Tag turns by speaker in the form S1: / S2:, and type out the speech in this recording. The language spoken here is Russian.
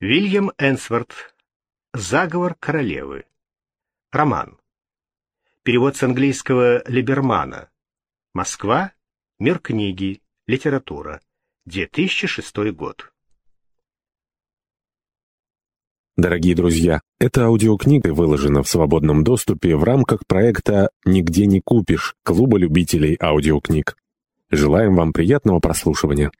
S1: Вильям Энсворт. Заговор королевы. Роман. Перевод с английского Либермана. Москва. Мир книги. Литература. 2006 год.
S2: Дорогие друзья, эта аудиокнига выложена в свободном доступе в рамках проекта «Нигде не купишь» Клуба любителей аудиокниг. Желаем вам приятного прослушивания.